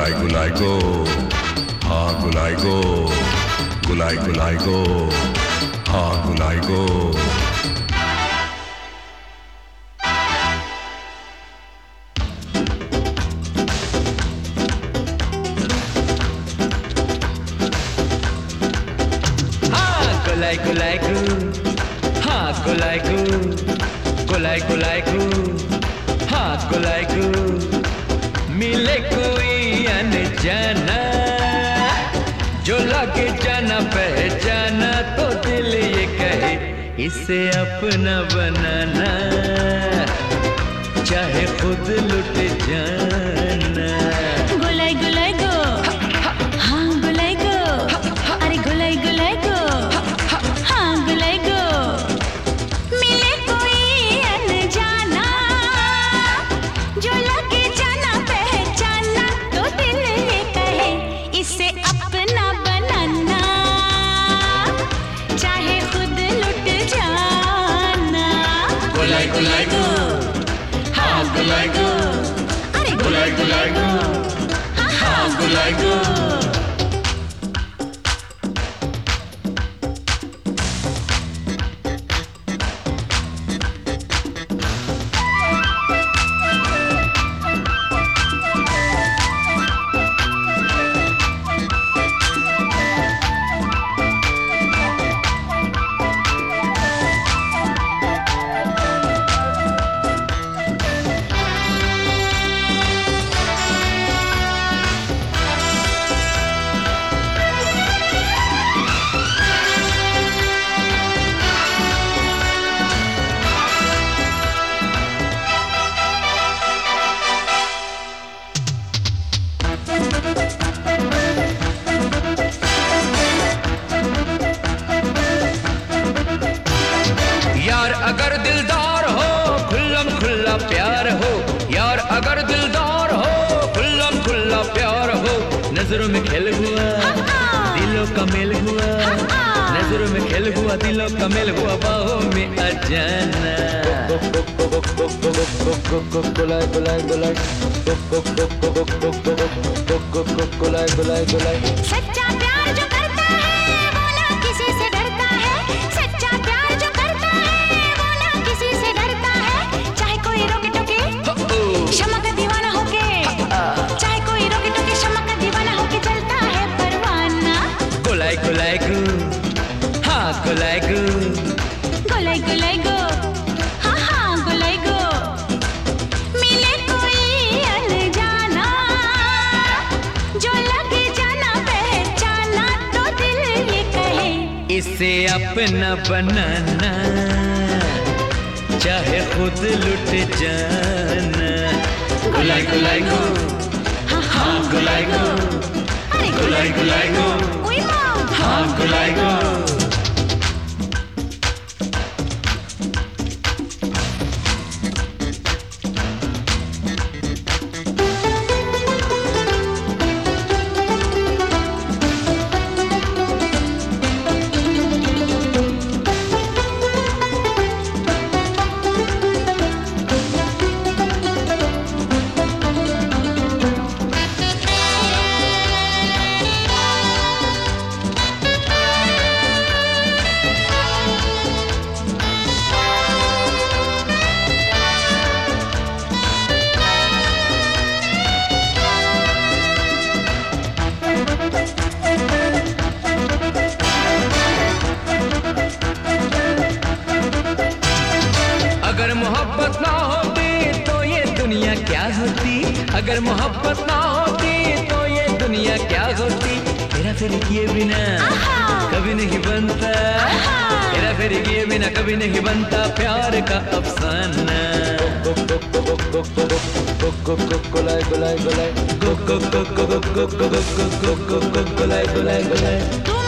gulai gulai go. Ha gulai go. Gulai gulai go. Ha gulai go. Gulai gulai goo, ha gulai goo, gulai gulai goo, ha gulai goo, mi leku. अनजाना जो लगे जाना पहचाना तो दिल ये कहे, इसे अपना बनाना। चाहे खुद लुट जाना I do. प्यार हो नज़रों में खेल हुआ, दिलों का मेल हुआ। नज़रों में खेल हुआ, दिलों का मेल हुआ, बाहों में अजाना। सच्चा प्यार। हाँ गु गो हाँ हाँ गुलाई गो मिले कोई अनजाना। जो लगे जाना पहचाना तो दिल ये कहे। इसे अपना बनाना चाहे खुद लुट जाना। गुलाई गुलाई गो हाँ हाँ गुलाई गो गुलाई गुलाई गो हाँ गुलाई गो होती अगर मोहब्बत ना होती तो ये दुनिया क्या होती तेरा फिर किए बिना कभी नहीं बनता तेरा फिर किए बिना कभी नहीं बनता प्यार का अफसाना गोलाई गोलाई गोलाई गोलाई गोलाई गोलाई गोलाई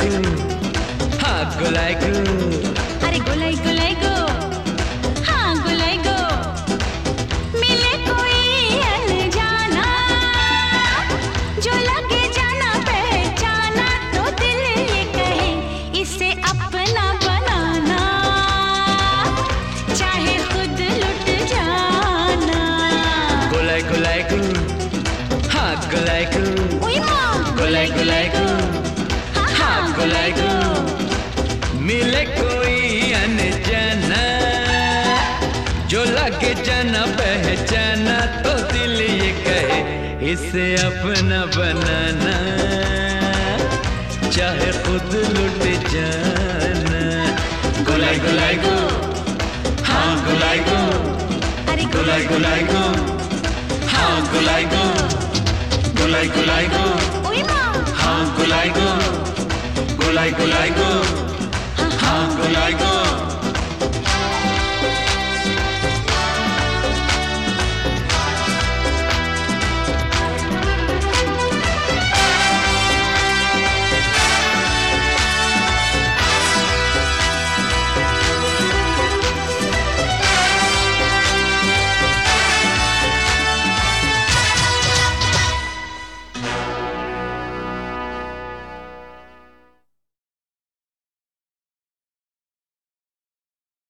गोलाइकू हाँ गोलाइकू अरे गोलाई गोलाई गो। हाँ गोलाई गो। मिले कोई अनजाना। जो लगे जाना पहचाना तो दिल ये कहे इसे अपना बनाना। चाहे खुद लुट जाना। गोलाई गोलाइकू हाँ गोलाइकू गोलाई गोलाइकू मिले कोई अनजाना जो लगे जाना पहचाना तो दिल ये कहे इसे अपना बनाना। चाहे खुद लुट जाना। गुलाई गुलाई गो। हाँ गुलाई गो। अरे गुलाई गुलाई गो। हाँ गुलाई गो। गुलाई गुलाई गो। हाँ गुलाई गो। गुलाई गुलाई गो हाँ गुलाई गो